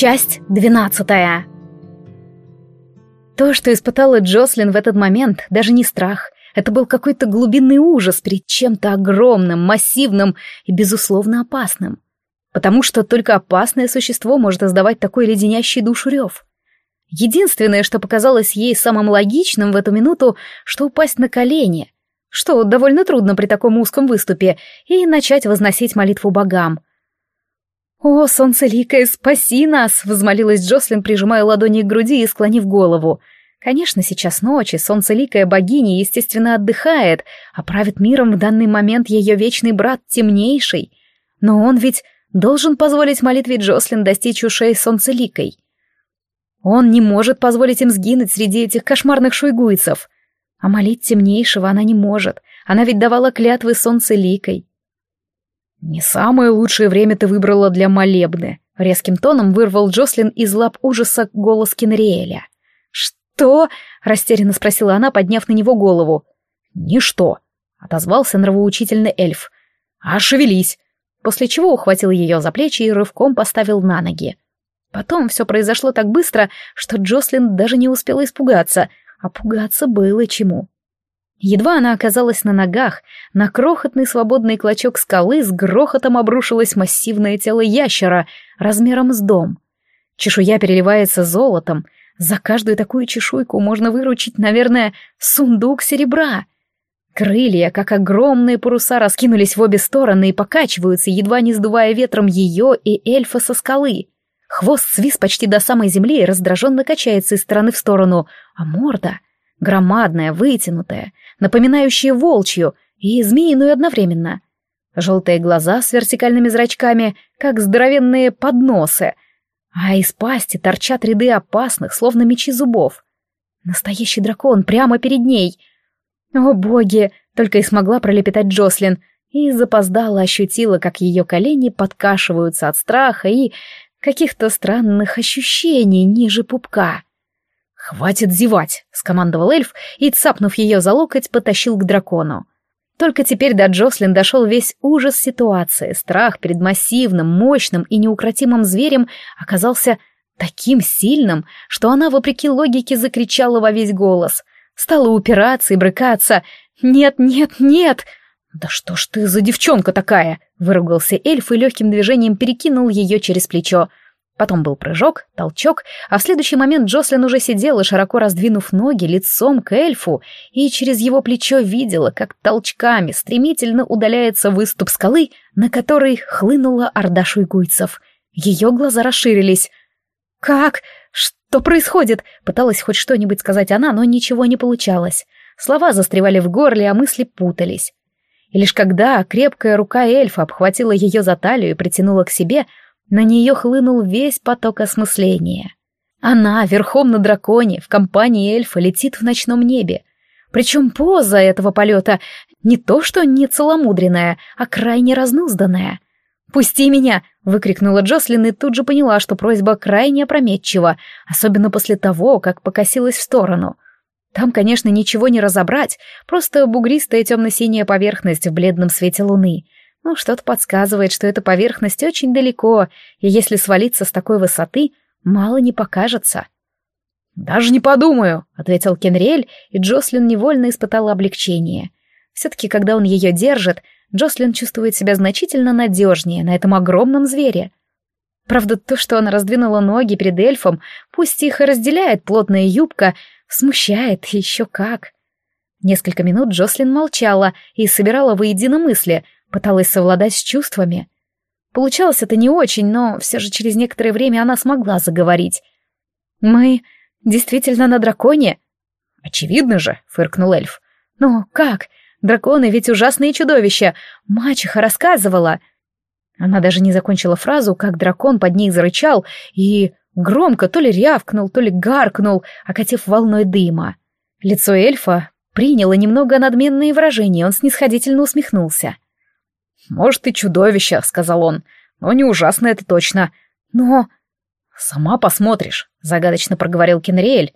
Часть двенадцатая. То, что испытала Джослин в этот момент, даже не страх. Это был какой-то глубинный ужас перед чем-то огромным, массивным и, безусловно, опасным. Потому что только опасное существо может издавать такой леденящий душу рев. Единственное, что показалось ей самым логичным в эту минуту, что упасть на колени, что довольно трудно при таком узком выступе, и начать возносить молитву богам — «О, солнцеликое, спаси нас!» — взмолилась Джослин, прижимая ладони к груди и склонив голову. Конечно, сейчас ночь, и солнцеликая богиня, естественно, отдыхает, а правит миром в данный момент ее вечный брат Темнейший. Но он ведь должен позволить молитве Джослин достичь ушей солнцеликой. Он не может позволить им сгинуть среди этих кошмарных шуйгуйцев. А молить Темнейшего она не может, она ведь давала клятвы солнцеликой. «Не самое лучшее время ты выбрала для молебны», — резким тоном вырвал Джослин из лап ужаса голос Кенриэля. «Что?» — растерянно спросила она, подняв на него голову. «Ничто», — отозвался нравоучительный эльф. «А шевелись!» После чего ухватил ее за плечи и рывком поставил на ноги. Потом все произошло так быстро, что Джослин даже не успела испугаться, а пугаться было чему. Едва она оказалась на ногах, на крохотный свободный клочок скалы с грохотом обрушилось массивное тело ящера размером с дом. Чешуя переливается золотом. За каждую такую чешуйку можно выручить, наверное, сундук серебра. Крылья, как огромные паруса, раскинулись в обе стороны и покачиваются, едва не сдувая ветром ее и эльфа со скалы. Хвост свис почти до самой земли и раздраженно качается из стороны в сторону, а морда — громадная, вытянутая, напоминающие волчью и змеиную одновременно. Желтые глаза с вертикальными зрачками, как здоровенные подносы, а из пасти торчат ряды опасных, словно мечи зубов. Настоящий дракон прямо перед ней. О боги, только и смогла пролепетать Джослин, и запоздала ощутила, как ее колени подкашиваются от страха и каких-то странных ощущений ниже пупка. «Хватит зевать!» — скомандовал эльф и, цапнув ее за локоть, потащил к дракону. Только теперь до Джослин дошел весь ужас ситуации. Страх перед массивным, мощным и неукротимым зверем оказался таким сильным, что она, вопреки логике, закричала во весь голос. Стала упираться и брыкаться. «Нет, нет, нет!» «Да что ж ты за девчонка такая?» — выругался эльф и легким движением перекинул ее через плечо. Потом был прыжок, толчок, а в следующий момент Джослин уже сидела, широко раздвинув ноги, лицом к эльфу, и через его плечо видела, как толчками стремительно удаляется выступ скалы, на который хлынула орда шуйгуйцев. Ее глаза расширились. «Как? Что происходит?» Пыталась хоть что-нибудь сказать она, но ничего не получалось. Слова застревали в горле, а мысли путались. И лишь когда крепкая рука эльфа обхватила ее за талию и притянула к себе, на нее хлынул весь поток осмысления. Она, верхом на драконе, в компании эльфа, летит в ночном небе. Причем поза этого полета не то что не целомудренная, а крайне разнузданная. «Пусти меня!» — выкрикнула Джослин и тут же поняла, что просьба крайне опрометчива, особенно после того, как покосилась в сторону. Там, конечно, ничего не разобрать, просто бугристая темно-синяя поверхность в бледном свете луны — но что-то подсказывает, что эта поверхность очень далеко, и если свалиться с такой высоты, мало не покажется. «Даже не подумаю», — ответил Кенриэль, и Джослин невольно испытала облегчение. Все-таки, когда он ее держит, Джослин чувствует себя значительно надежнее на этом огромном звере. Правда, то, что она раздвинула ноги перед эльфом, пусть их и разделяет плотная юбка, смущает еще как. Несколько минут Джослин молчала и собирала воедино мысли — пыталась совладать с чувствами. Получалось это не очень, но все же через некоторое время она смогла заговорить. «Мы действительно на драконе?» «Очевидно же», — фыркнул эльф. «Ну, как? Драконы ведь ужасные чудовища. Мачеха рассказывала». Она даже не закончила фразу, как дракон под ней зарычал и громко то ли рявкнул, то ли гаркнул, окатив волной дыма. Лицо эльфа приняло немного надменное выражение, он снисходительно усмехнулся. «Может, и чудовище», — сказал он, — «но не ужасно это точно. Но...» «Сама посмотришь», — загадочно проговорил Кенриэль.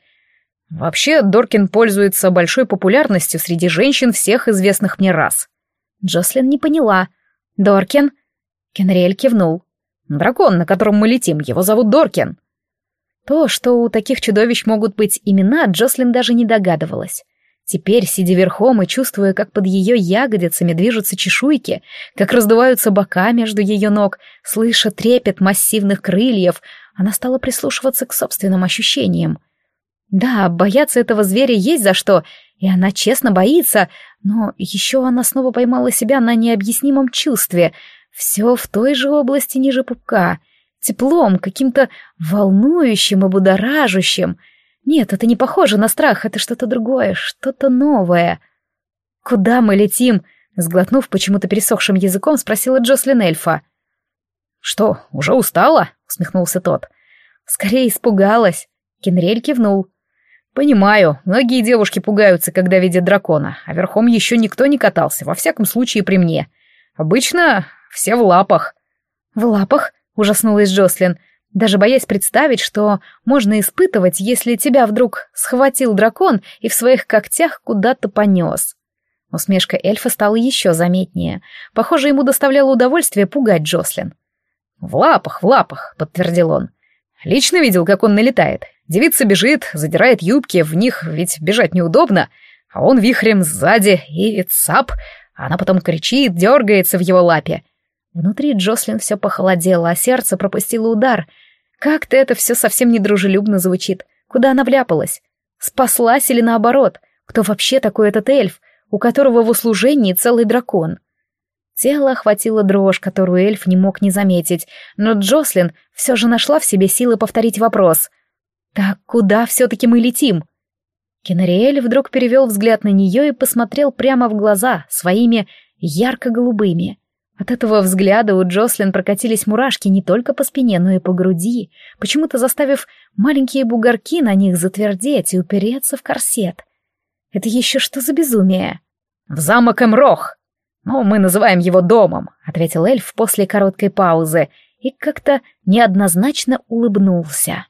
«Вообще, Доркин пользуется большой популярностью среди женщин всех известных мне рас». Джослин не поняла. «Доркин?» Кенриэль кивнул. Дракон, на котором мы летим, его зовут Доркин». То, что у таких чудовищ могут быть имена, Джослин даже не догадывалась. Теперь, сидя верхом и чувствуя, как под ее ягодицами движутся чешуйки, как раздуваются бока между ее ног, слыша трепет массивных крыльев, она стала прислушиваться к собственным ощущениям. Да, бояться этого зверя есть за что, и она честно боится, но еще она снова поймала себя на необъяснимом чувстве. Все в той же области ниже пупка — теплом, каким-то волнующим и будоражащим. Нет, это не похоже на страх, это что-то другое, что-то новое. «Куда мы летим?» — сглотнув почему-то пересохшим языком, спросила Джослин эльфа. «Что, уже устала?» — усмехнулся тот. «Скорее испугалась». Кенрель кивнул. «Понимаю, многие девушки пугаются, когда видят дракона, а верхом еще никто не катался, во всяком случае при мне. Обычно все в лапах». «В лапах?» — ужаснулась Джослин, даже боясь представить, что можно испытывать, если тебя вдруг схватил дракон и в своих когтях куда-то понес. Усмешка эльфа стала еще заметнее. Похоже, ему доставляло удовольствие пугать Джослин. «В лапах, в лапах», — подтвердил он. «Лично видел, как он налетает. Девица бежит, задирает юбки, в них ведь бежать неудобно, а он вихрем сзади и цап, она потом кричит, дергается в его лапе. Внутри Джослин все похолодело, а сердце пропустило удар. Как-то это все совсем недружелюбно звучит. Куда она вляпалась? Спаслась или наоборот? Кто вообще такой этот эльф, у которого в услужении целый дракон? Тело охватило дрожь, которую эльф не мог не заметить, но Джослин все же нашла в себе силы повторить вопрос. «Так куда все-таки мы летим?» Кенариэль вдруг перевел взгляд на нее и посмотрел прямо в глаза, своими ярко-голубыми. От этого взгляда у Джослин прокатились мурашки не только по спине, но и по груди, почему-то заставив маленькие бугорки на них затвердеть и упереться в корсет. Это еще что за безумие? «В замок Эмрох! Ну, мы называем его домом», — ответил эльф после короткой паузы и как-то неоднозначно улыбнулся.